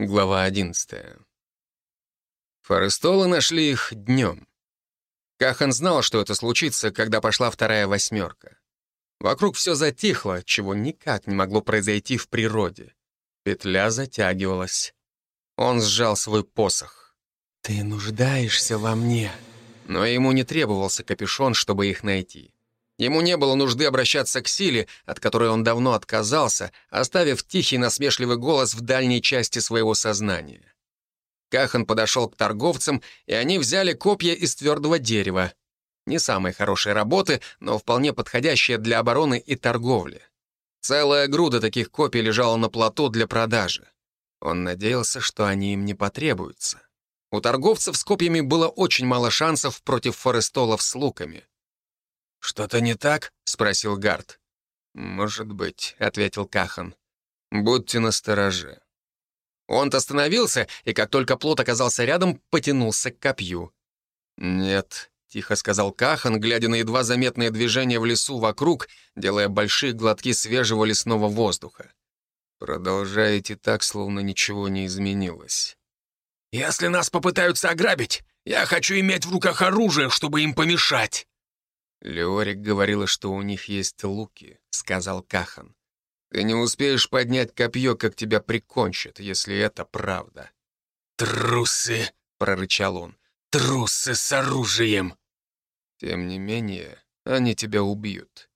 Глава 11. Форестолы нашли их днем. Кахан знал, что это случится, когда пошла вторая восьмерка. Вокруг все затихло, чего никак не могло произойти в природе. Петля затягивалась. Он сжал свой посох. «Ты нуждаешься во мне». Но ему не требовался капюшон, чтобы их найти. Ему не было нужды обращаться к силе, от которой он давно отказался, оставив тихий насмешливый голос в дальней части своего сознания. Кахан подошел к торговцам, и они взяли копья из твердого дерева. Не самой хорошей работы, но вполне подходящие для обороны и торговли. Целая груда таких копий лежала на плоту для продажи. Он надеялся, что они им не потребуются. У торговцев с копьями было очень мало шансов против форестолов с луками. «Что-то не так?» — спросил Гард. «Может быть», — ответил Кахан. «Будьте настороже». Он остановился, и как только плот оказался рядом, потянулся к копью. «Нет», — тихо сказал Кахан, глядя на едва заметные движения в лесу вокруг, делая большие глотки свежего лесного воздуха. «Продолжаете так, словно ничего не изменилось». «Если нас попытаются ограбить, я хочу иметь в руках оружие, чтобы им помешать». «Леорик говорила, что у них есть луки», — сказал Кахан. «Ты не успеешь поднять копье, как тебя прикончат, если это правда». «Трусы!» — прорычал он. «Трусы с оружием!» «Тем не менее, они тебя убьют».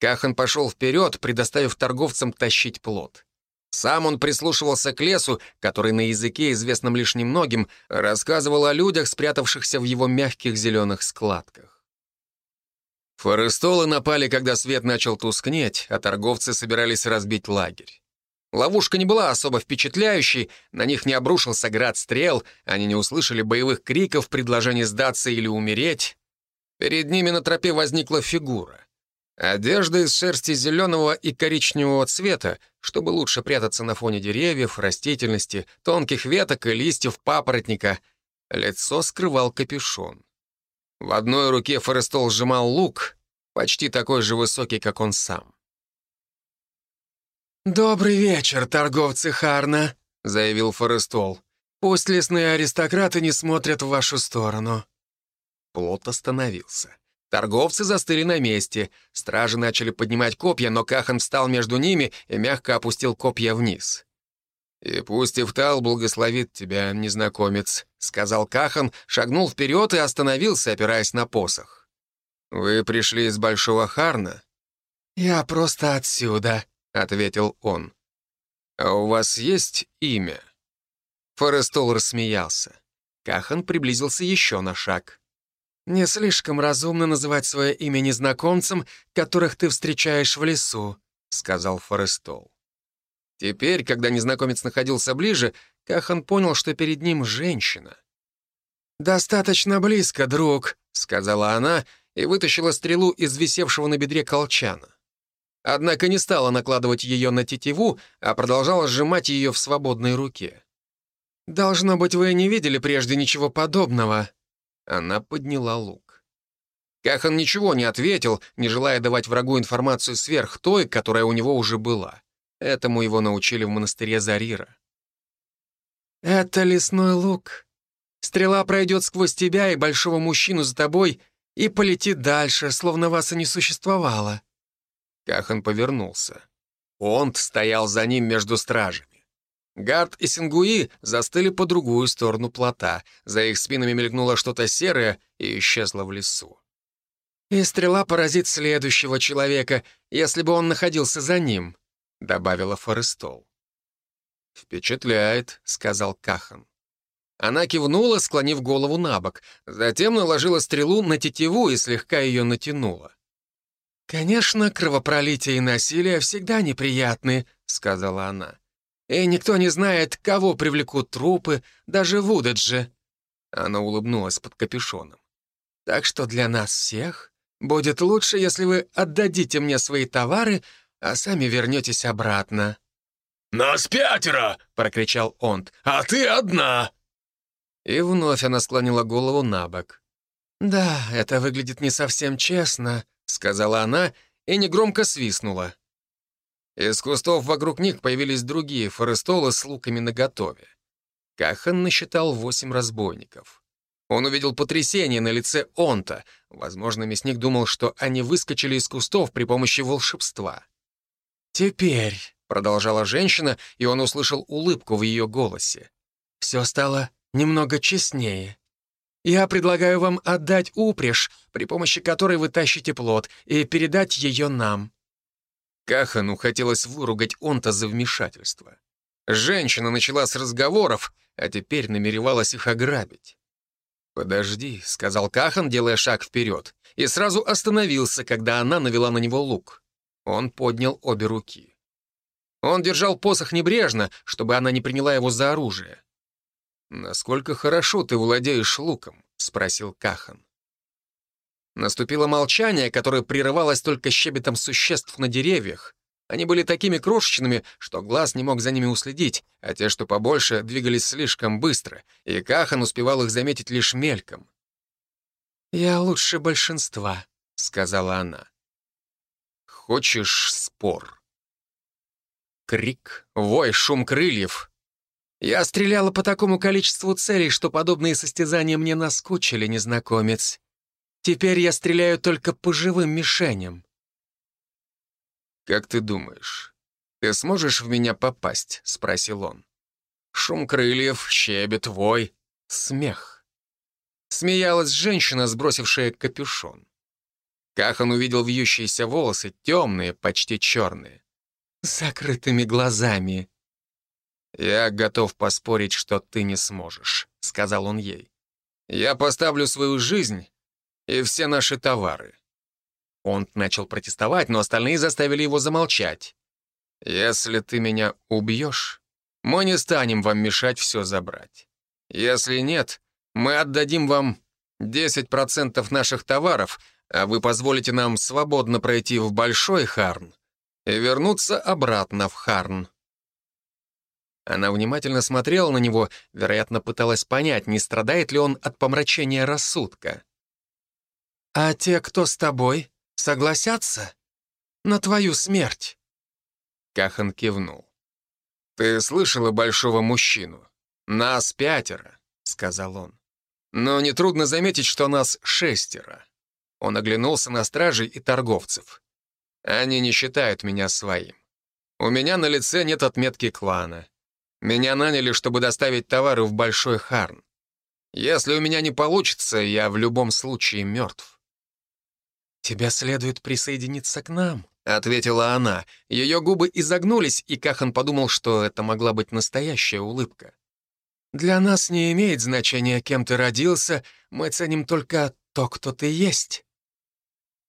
Кахан пошел вперед, предоставив торговцам тащить плод. Сам он прислушивался к лесу, который на языке, известном лишь немногим, рассказывал о людях, спрятавшихся в его мягких зеленых складках. Форестолы напали, когда свет начал тускнеть, а торговцы собирались разбить лагерь. Ловушка не была особо впечатляющей, на них не обрушился град стрел, они не услышали боевых криков, предложений сдаться или умереть. Перед ними на тропе возникла фигура. Одежда из шерсти зеленого и коричневого цвета, чтобы лучше прятаться на фоне деревьев, растительности, тонких веток и листьев папоротника. Лицо скрывал капюшон. В одной руке Форестол сжимал лук, почти такой же высокий, как он сам. «Добрый вечер, торговцы Харна», — заявил Форестол. «Пусть лесные аристократы не смотрят в вашу сторону». Плот остановился. Торговцы застыли на месте. Стражи начали поднимать копья, но Кахан встал между ними и мягко опустил копья вниз. «И пусть Ифтал благословит тебя, незнакомец», — сказал Кахан, шагнул вперед и остановился, опираясь на посох. «Вы пришли из Большого Харна?» «Я просто отсюда», — ответил он. «А у вас есть имя?» Форестол рассмеялся. Кахан приблизился еще на шаг. «Не слишком разумно называть свое имя незнакомцам, которых ты встречаешь в лесу», — сказал Форестол. Теперь, когда незнакомец находился ближе, Кахан понял, что перед ним женщина. «Достаточно близко, друг», — сказала она и вытащила стрелу из висевшего на бедре колчана. Однако не стала накладывать ее на тетиву, а продолжала сжимать ее в свободной руке. «Должно быть, вы не видели прежде ничего подобного». Она подняла лук. Кахан ничего не ответил, не желая давать врагу информацию сверх той, которая у него уже была. Этому его научили в монастыре Зарира. «Это лесной лук. Стрела пройдет сквозь тебя и большого мужчину за тобой и полетит дальше, словно вас и не существовало». Кахан повернулся. Онт стоял за ним между стражами. Гард и Сингуи застыли по другую сторону плота. За их спинами мелькнуло что-то серое и исчезло в лесу. «И стрела поразит следующего человека, если бы он находился за ним», — добавила Форестол. «Впечатляет», — сказал Кахан. Она кивнула, склонив голову на бок, затем наложила стрелу на тетиву и слегка ее натянула. «Конечно, кровопролитие и насилие всегда неприятны», — сказала она. «И никто не знает, кого привлекут трупы, даже в Удедже». Она улыбнулась под капюшоном. «Так что для нас всех будет лучше, если вы отдадите мне свои товары, а сами вернетесь обратно». «Нас пятеро!» — прокричал Онт. «А ты одна!» И вновь она склонила голову на бок. «Да, это выглядит не совсем честно», — сказала она и негромко свистнула. Из кустов вокруг них появились другие форестолы с луками наготове. Кахан насчитал восемь разбойников. Он увидел потрясение на лице Онта. Возможно, мясник думал, что они выскочили из кустов при помощи волшебства. «Теперь», — продолжала женщина, и он услышал улыбку в ее голосе, «все стало немного честнее. Я предлагаю вам отдать упряжь, при помощи которой вы тащите плод, и передать ее нам». Кахану хотелось выругать Онта за вмешательство. Женщина начала с разговоров, а теперь намеревалась их ограбить. «Подожди», — сказал Кахан, делая шаг вперед, и сразу остановился, когда она навела на него лук. Он поднял обе руки. Он держал посох небрежно, чтобы она не приняла его за оружие. «Насколько хорошо ты владеешь луком?» — спросил Кахан. Наступило молчание, которое прерывалось только щебетом существ на деревьях. Они были такими крошечными, что глаз не мог за ними уследить, а те, что побольше, двигались слишком быстро, и Кахан успевал их заметить лишь мельком. «Я лучше большинства», — сказала она. «Хочешь спор?» Крик, вой, шум крыльев. Я стреляла по такому количеству целей, что подобные состязания мне наскучили, незнакомец. Теперь я стреляю только по живым мишеням. «Как ты думаешь, ты сможешь в меня попасть?» — спросил он. Шум крыльев, щебет, вой, смех. Смеялась женщина, сбросившая капюшон. Кахан увидел вьющиеся волосы, темные, почти черные. Закрытыми глазами. «Я готов поспорить, что ты не сможешь», — сказал он ей. «Я поставлю свою жизнь и все наши товары. Он начал протестовать, но остальные заставили его замолчать. «Если ты меня убьешь, мы не станем вам мешать все забрать. Если нет, мы отдадим вам 10% наших товаров, вы позволите нам свободно пройти в Большой Харн и вернуться обратно в Харн». Она внимательно смотрела на него, вероятно, пыталась понять, не страдает ли он от помрачения рассудка. «А те, кто с тобой?» согласятся на твою смерть?» Кахан кивнул. «Ты слышала большого мужчину? Нас пятеро», — сказал он. «Но нетрудно заметить, что нас шестеро». Он оглянулся на стражей и торговцев. «Они не считают меня своим. У меня на лице нет отметки клана. Меня наняли, чтобы доставить товары в Большой Харн. Если у меня не получится, я в любом случае мертв». «Тебе следует присоединиться к нам», — ответила она. Ее губы изогнулись, и Кахан подумал, что это могла быть настоящая улыбка. «Для нас не имеет значения, кем ты родился, мы ценим только то, кто ты есть».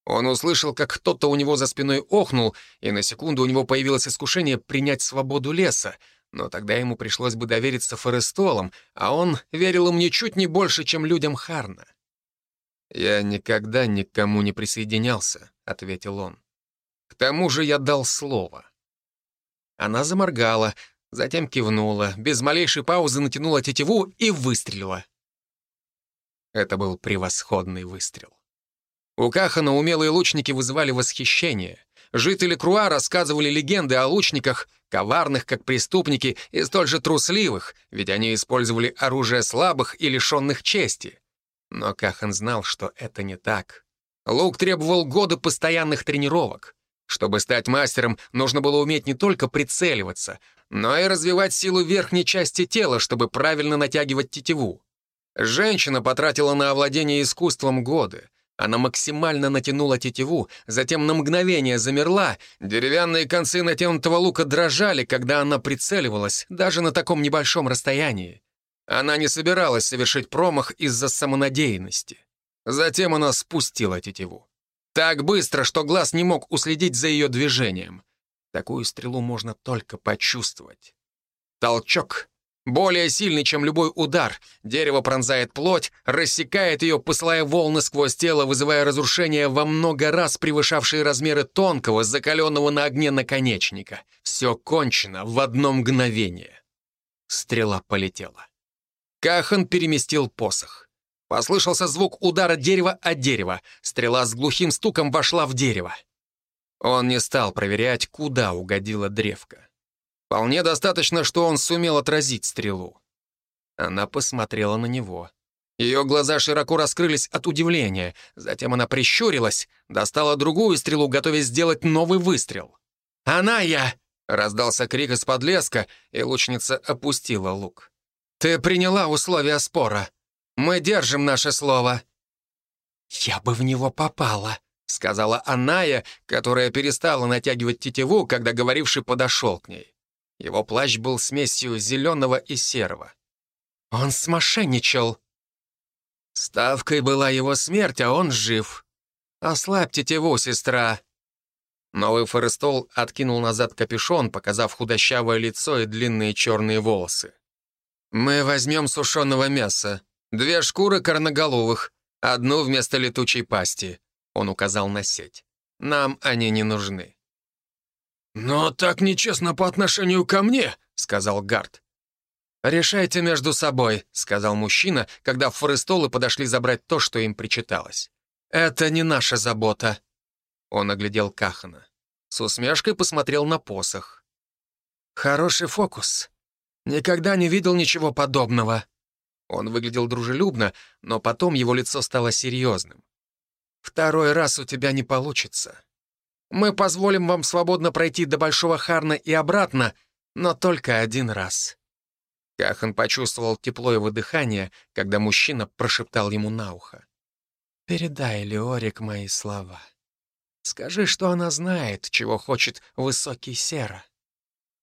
Он услышал, как кто-то у него за спиной охнул, и на секунду у него появилось искушение принять свободу леса, но тогда ему пришлось бы довериться Форестолам, а он верил им ничуть не больше, чем людям Харна. «Я никогда никому не присоединялся», — ответил он. «К тому же я дал слово». Она заморгала, затем кивнула, без малейшей паузы натянула тетиву и выстрелила. Это был превосходный выстрел. У Кахана умелые лучники вызывали восхищение. Жители Круа рассказывали легенды о лучниках, коварных как преступники и столь же трусливых, ведь они использовали оружие слабых и лишенных чести. Но Кахан знал, что это не так. Лук требовал года постоянных тренировок. Чтобы стать мастером, нужно было уметь не только прицеливаться, но и развивать силу верхней части тела, чтобы правильно натягивать тетиву. Женщина потратила на овладение искусством годы. Она максимально натянула тетиву, затем на мгновение замерла, деревянные концы натянутого лука дрожали, когда она прицеливалась, даже на таком небольшом расстоянии. Она не собиралась совершить промах из-за самонадеянности. Затем она спустила тетиву. Так быстро, что глаз не мог уследить за ее движением. Такую стрелу можно только почувствовать. Толчок. Более сильный, чем любой удар. Дерево пронзает плоть, рассекает ее, посылая волны сквозь тело, вызывая разрушение во много раз превышавшие размеры тонкого, закаленного на огне наконечника. Все кончено в одно мгновение. Стрела полетела. Кахан переместил посох. Послышался звук удара дерева о дерево. Стрела с глухим стуком вошла в дерево. Он не стал проверять, куда угодила древка. Вполне достаточно, что он сумел отразить стрелу. Она посмотрела на него. Ее глаза широко раскрылись от удивления. Затем она прищурилась, достала другую стрелу, готовясь сделать новый выстрел. «Она я!» — раздался крик из-под леска, и лучница опустила лук. «Ты приняла условия спора. Мы держим наше слово». «Я бы в него попала», — сказала Аная, которая перестала натягивать тетиву, когда говоривший подошел к ней. Его плащ был смесью зеленого и серого. «Он смошенничал», Ставкой была его смерть, а он жив. Ослабь тетиву, сестра. Новый Форестол откинул назад капюшон, показав худощавое лицо и длинные черные волосы. «Мы возьмем сушеного мяса. Две шкуры корноголовых, одну вместо летучей пасти», — он указал на сеть. «Нам они не нужны». «Но так нечестно по отношению ко мне», — сказал Гард. «Решайте между собой», — сказал мужчина, когда форестолы подошли забрать то, что им причиталось. «Это не наша забота». Он оглядел Кахана. С усмешкой посмотрел на посох. «Хороший фокус. Никогда не видел ничего подобного». Он выглядел дружелюбно, но потом его лицо стало серьезным. «Второй раз у тебя не получится. Мы позволим вам свободно пройти до Большого Харна и обратно, но только один раз». Кахан почувствовал тепло его дыхания, когда мужчина прошептал ему на ухо. «Передай Леорик мои слова. Скажи, что она знает, чего хочет высокий Сера.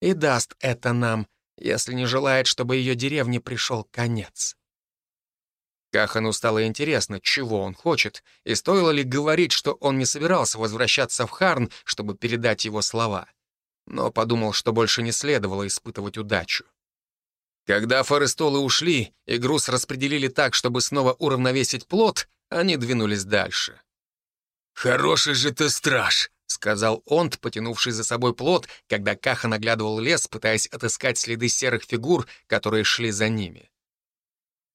И даст это нам, если не желает, чтобы ее деревне пришел конец». Кахану стало интересно, чего он хочет, и стоило ли говорить, что он не собирался возвращаться в Харн, чтобы передать его слова. Но подумал, что больше не следовало испытывать удачу. Когда форестолы ушли и груз распределили так, чтобы снова уравновесить плод, они двинулись дальше. «Хороший же ты страж!» — сказал Онт, потянувший за собой плод, когда Каха наглядывал лес, пытаясь отыскать следы серых фигур, которые шли за ними.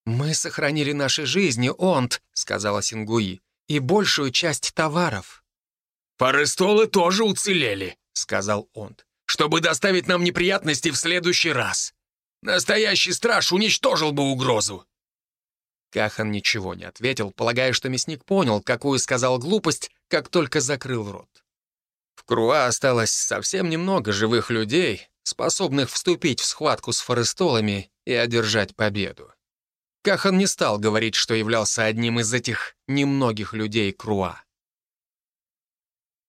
«Мы сохранили наши жизни, Онт», — сказала Сингуи, — «и большую часть товаров». «Форестолы тоже уцелели», — сказал Онт, «чтобы доставить нам неприятности в следующий раз». Настоящий страж уничтожил бы угрозу!» Кахан ничего не ответил, полагая, что мясник понял, какую сказал глупость, как только закрыл рот. В Круа осталось совсем немного живых людей, способных вступить в схватку с форестолами и одержать победу. Кахан не стал говорить, что являлся одним из этих немногих людей Круа.